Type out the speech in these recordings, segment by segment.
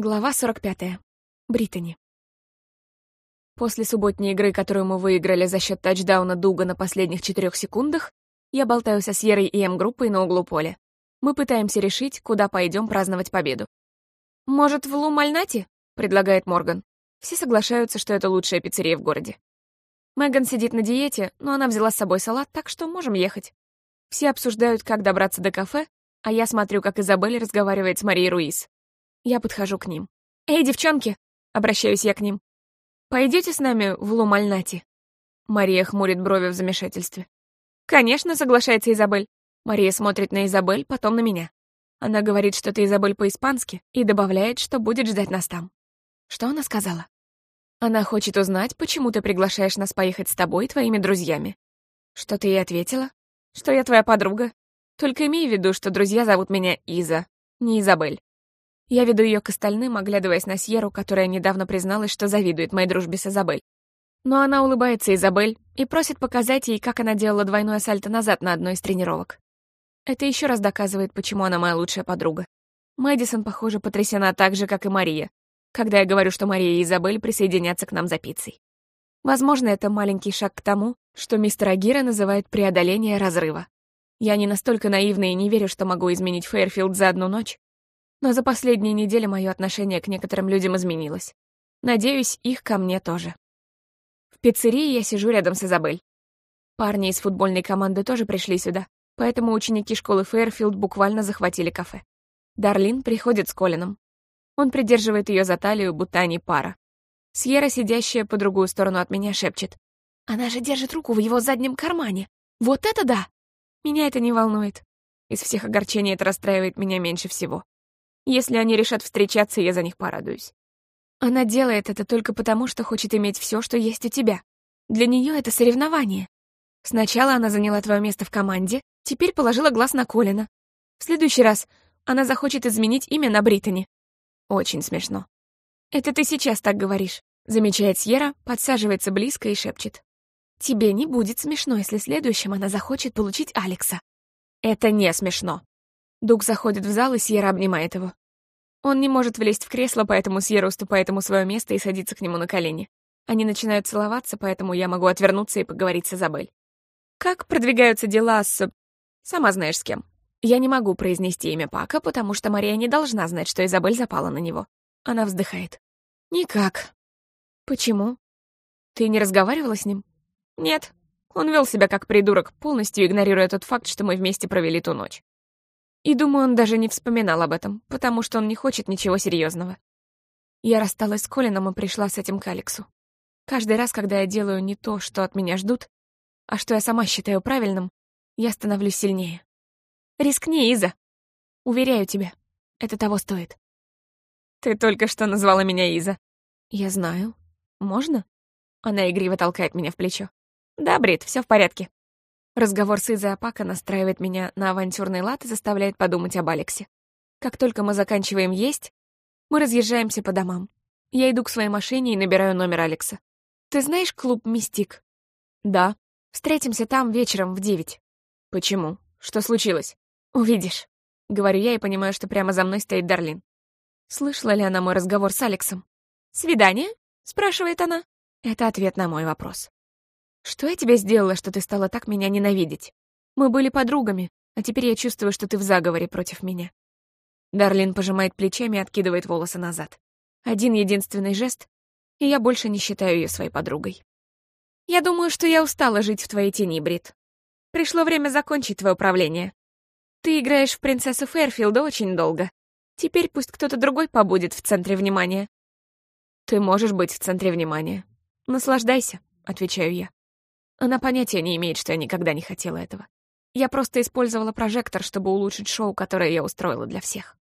Глава 45. Британи. После субботней игры, которую мы выиграли за счет тачдауна Дуга на последних четырех секундах, я болтаю со Сьерой и М-группой на углу поля. Мы пытаемся решить, куда пойдем праздновать победу. «Может, в Лу-Мальнати?» — предлагает Морган. Все соглашаются, что это лучшая пиццерия в городе. Меган сидит на диете, но она взяла с собой салат, так что можем ехать. Все обсуждают, как добраться до кафе, а я смотрю, как Изабель разговаривает с Марией Руис. Я подхожу к ним. «Эй, девчонки!» — обращаюсь я к ним. «Пойдете с нами в Лумальнати?» Мария хмурит брови в замешательстве. «Конечно», — соглашается Изабель. Мария смотрит на Изабель, потом на меня. Она говорит что-то Изабель по-испански и добавляет, что будет ждать нас там. Что она сказала? Она хочет узнать, почему ты приглашаешь нас поехать с тобой и твоими друзьями. Что ты ей ответила? Что я твоя подруга. Только имей в виду, что друзья зовут меня Иза, не Изабель. Я веду ее к остальным, оглядываясь на Сьеру, которая недавно призналась, что завидует моей дружбе с Изабель. Но она улыбается Изабель и просит показать ей, как она делала двойное сальто назад на одной из тренировок. Это еще раз доказывает, почему она моя лучшая подруга. Мэдисон, похоже, потрясена так же, как и Мария, когда я говорю, что Мария и Изабель присоединятся к нам за пиццей. Возможно, это маленький шаг к тому, что мистер Агира называет преодоление разрыва. Я не настолько наивна и не верю, что могу изменить Фейерфилд за одну ночь, но за последние недели мое отношение к некоторым людям изменилось. Надеюсь, их ко мне тоже. В пиццерии я сижу рядом с Изабель. Парни из футбольной команды тоже пришли сюда, поэтому ученики школы Фейерфилд буквально захватили кафе. Дарлин приходит с Колином. Он придерживает ее за талию, будто они пара. Сьерра, сидящая по другую сторону от меня, шепчет. «Она же держит руку в его заднем кармане. Вот это да!» Меня это не волнует. Из всех огорчений это расстраивает меня меньше всего. Если они решат встречаться, я за них порадуюсь. Она делает это только потому, что хочет иметь все, что есть у тебя. Для нее это соревнование. Сначала она заняла твое место в команде, теперь положила глаз на Колина. В следующий раз она захочет изменить имя на Британи. Очень смешно. «Это ты сейчас так говоришь», — замечает Сьерра, подсаживается близко и шепчет. «Тебе не будет смешно, если следующим она захочет получить Алекса». «Это не смешно». Дуг заходит в зал, и Сьерра обнимает его. Он не может влезть в кресло, поэтому Сьерра уступает ему свое место и садится к нему на колени. Они начинают целоваться, поэтому я могу отвернуться и поговорить с Изабель. Как продвигаются дела с... Сама знаешь с кем. Я не могу произнести имя Пака, потому что Мария не должна знать, что Изабель запала на него. Она вздыхает. Никак. Почему? Ты не разговаривала с ним? Нет. Он вел себя как придурок, полностью игнорируя тот факт, что мы вместе провели ту ночь. И думаю, он даже не вспоминал об этом, потому что он не хочет ничего серьезного. Я рассталась с Колином и пришла с этим к Алексу. Каждый раз, когда я делаю не то, что от меня ждут, а что я сама считаю правильным, я становлюсь сильнее. Рискни, Иза. Уверяю тебя, это того стоит. Ты только что назвала меня Иза. Я знаю. Можно? Она игриво толкает меня в плечо. Да, Брит, все в порядке. Разговор с Изой Апака настраивает меня на авантюрный лад и заставляет подумать об Алексе. Как только мы заканчиваем есть, мы разъезжаемся по домам. Я иду к своей машине и набираю номер Алекса. «Ты знаешь клуб «Мистик»?» «Да. Встретимся там вечером в девять». «Почему? Что случилось?» «Увидишь», — говорю я и понимаю, что прямо за мной стоит Дарлин. Слышала ли она мой разговор с Алексом? «Свидание?» — спрашивает она. Это ответ на мой вопрос. Что я тебе сделала, что ты стала так меня ненавидеть? Мы были подругами, а теперь я чувствую, что ты в заговоре против меня. Дарлин пожимает плечами и откидывает волосы назад. Один единственный жест, и я больше не считаю ее своей подругой. Я думаю, что я устала жить в твоей тени, Брит. Пришло время закончить твое управление. Ты играешь в принцессу Фэрфилда очень долго. Теперь пусть кто-то другой побудет в центре внимания. Ты можешь быть в центре внимания. Наслаждайся, отвечаю я. Она понятия не имеет, что я никогда не хотела этого. Я просто использовала прожектор, чтобы улучшить шоу, которое я устроила для всех.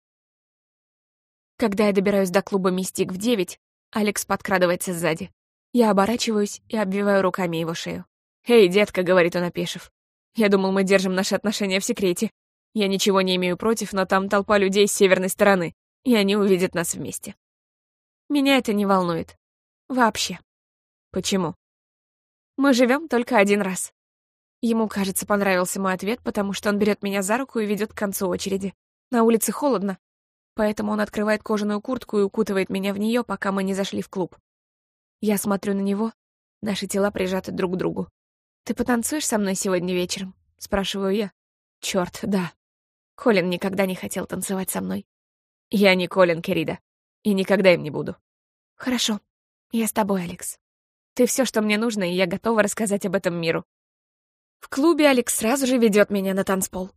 Когда я добираюсь до клуба «Мистик» в девять, Алекс подкрадывается сзади. Я оборачиваюсь и обвиваю руками его шею. «Эй, детка», — говорит он, опешив. «Я думал, мы держим наши отношения в секрете. Я ничего не имею против, но там толпа людей с северной стороны, и они увидят нас вместе». Меня это не волнует. Вообще. Почему? Мы живем только один раз. Ему, кажется, понравился мой ответ, потому что он берет меня за руку и ведет к концу очереди. На улице холодно. поэтому он открывает кожаную куртку и укутывает меня в нее, пока мы не зашли в клуб. Я смотрю на него, наши тела прижаты друг к другу. «Ты потанцуешь со мной сегодня вечером?» — спрашиваю я. Черт, да. Колин никогда не хотел танцевать со мной. Я не Колин, Керида, и никогда им не буду. Хорошо, я с тобой, Алекс. Ты все, что мне нужно, и я готова рассказать об этом миру. В клубе Алекс сразу же ведет меня на танцпол.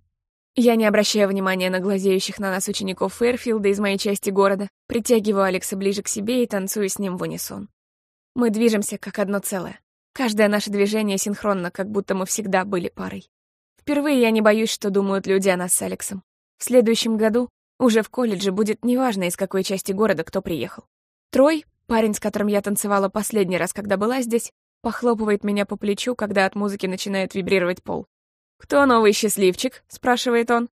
Я не обращаю внимания на глазеющих на нас учеников Фэрфилда из моей части города, притягиваю Алекса ближе к себе и танцую с ним в унисон. Мы движемся как одно целое. Каждое наше движение синхронно, как будто мы всегда были парой. Впервые я не боюсь, что думают люди о нас с Алексом. В следующем году, уже в колледже, будет неважно, из какой части города кто приехал. Трой, парень, с которым я танцевала последний раз, когда была здесь, похлопывает меня по плечу, когда от музыки начинает вибрировать пол. «Кто новый счастливчик?» — спрашивает он.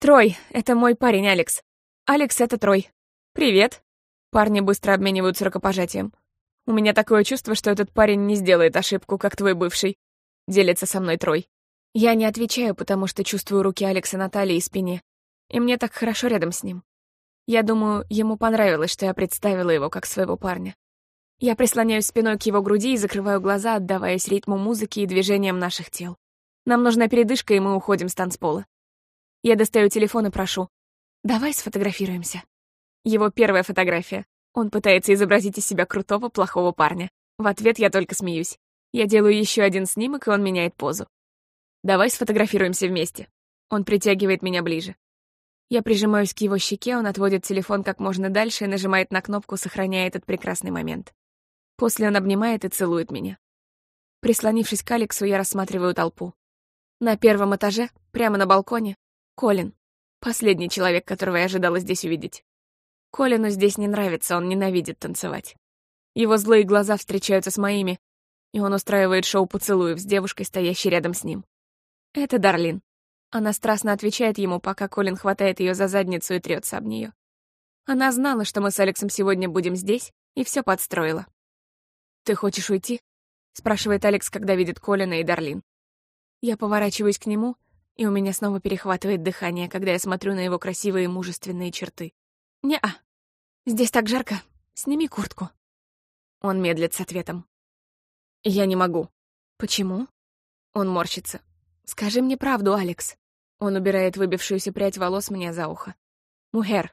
«Трой, это мой парень Алекс. Алекс — это Трой. Привет». Парни быстро обмениваются рукопожатием. «У меня такое чувство, что этот парень не сделает ошибку, как твой бывший», — делится со мной Трой. Я не отвечаю, потому что чувствую руки Алекса на талии и спине, и мне так хорошо рядом с ним. Я думаю, ему понравилось, что я представила его как своего парня. Я прислоняюсь спиной к его груди и закрываю глаза, отдаваясь ритму музыки и движениям наших тел. Нам нужна передышка, и мы уходим с танцпола. Я достаю телефон и прошу. «Давай сфотографируемся». Его первая фотография. Он пытается изобразить из себя крутого, плохого парня. В ответ я только смеюсь. Я делаю еще один снимок, и он меняет позу. «Давай сфотографируемся вместе». Он притягивает меня ближе. Я прижимаюсь к его щеке, он отводит телефон как можно дальше и нажимает на кнопку, сохраняя этот прекрасный момент. После он обнимает и целует меня. Прислонившись к Алексу, я рассматриваю толпу. На первом этаже, прямо на балконе, Колин. Последний человек, которого я ожидала здесь увидеть. Колину здесь не нравится, он ненавидит танцевать. Его злые глаза встречаются с моими, и он устраивает шоу поцелуев с девушкой, стоящей рядом с ним. Это Дарлин. Она страстно отвечает ему, пока Колин хватает ее за задницу и трется об нее. Она знала, что мы с Алексом сегодня будем здесь, и все подстроила. «Ты хочешь уйти?» — спрашивает Алекс, когда видит Колина и Дарлин. Я поворачиваюсь к нему, и у меня снова перехватывает дыхание, когда я смотрю на его красивые мужественные черты. «Не-а. Здесь так жарко. Сними куртку». Он медлит с ответом. «Я не могу». «Почему?» Он морщится. «Скажи мне правду, Алекс». Он убирает выбившуюся прядь волос мне за ухо. «Мухер,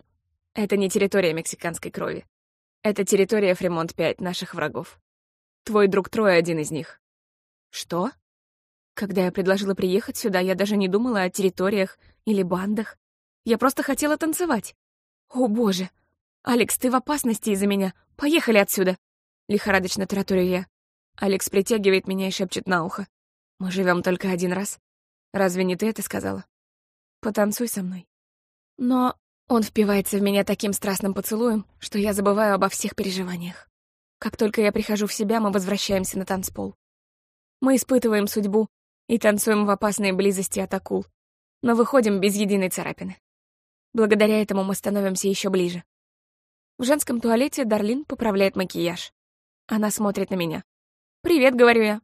это не территория мексиканской крови. Это территория Фремонт-5, наших врагов. Твой друг Трой один из них». «Что?» Когда я предложила приехать сюда, я даже не думала о территориях или бандах. Я просто хотела танцевать. О, боже! Алекс, ты в опасности из-за меня. Поехали отсюда. Лихорадочно тараторю я. Алекс притягивает меня и шепчет на ухо. Мы живем только один раз. Разве не ты это сказала? Потанцуй со мной. Но он впивается в меня таким страстным поцелуем, что я забываю обо всех переживаниях. Как только я прихожу в себя, мы возвращаемся на танцпол. Мы испытываем судьбу, и танцуем в опасной близости от акул, но выходим без единой царапины. Благодаря этому мы становимся еще ближе. В женском туалете Дарлин поправляет макияж. Она смотрит на меня. «Привет», — говорю я.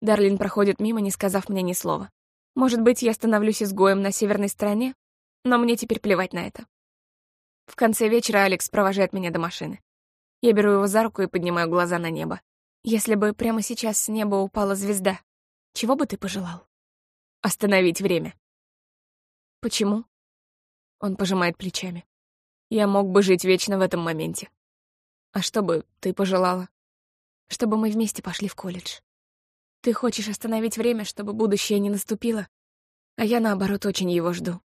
Дарлин проходит мимо, не сказав мне ни слова. Может быть, я становлюсь изгоем на северной стороне, но мне теперь плевать на это. В конце вечера Алекс провожает меня до машины. Я беру его за руку и поднимаю глаза на небо. Если бы прямо сейчас с неба упала звезда, чего бы ты пожелал? Остановить время. Почему? Он пожимает плечами. Я мог бы жить вечно в этом моменте. А что бы ты пожелала? Чтобы мы вместе пошли в колледж. Ты хочешь остановить время, чтобы будущее не наступило? А я, наоборот, очень его жду.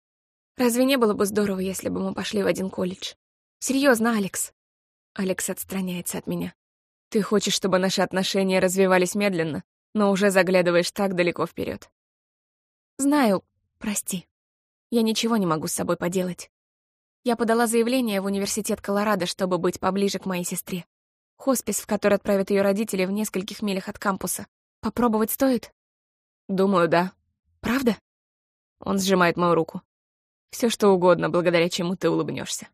Разве не было бы здорово, если бы мы пошли в один колледж? Серьезно, Алекс? Алекс отстраняется от меня. Ты хочешь, чтобы наши отношения развивались медленно, но уже заглядываешь так далеко вперед. Знаю, прости. Я ничего не могу с собой поделать. Я подала заявление в университет Колорадо, чтобы быть поближе к моей сестре. Хоспис, в который отправят ее родители, в нескольких милях от кампуса. Попробовать стоит? Думаю, да. Правда? Он сжимает мою руку. Все что угодно, благодаря чему ты улыбнешься.